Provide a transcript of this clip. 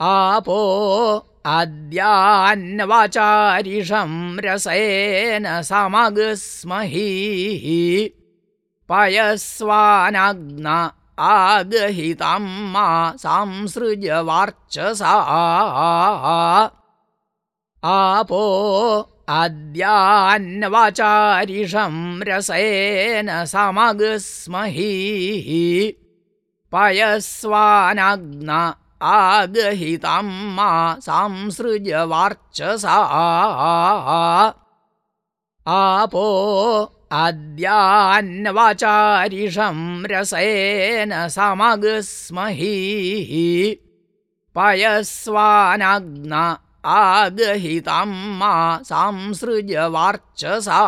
आपो अद्यान्नवाचारिषं रसेन समगस्महि पयस्वानग्न आगहितं मा संसृज वार्चसा आपो अद्यान्नवाचारिषं रसेन समगस्महि पयस्वानग्न आगहितं मा संसृज वार्चसा। आपो अद्यान्नवाचारिषं रसेन समगस्महि। पयस्वानग्न आगहितं मा संसृज वार्चसा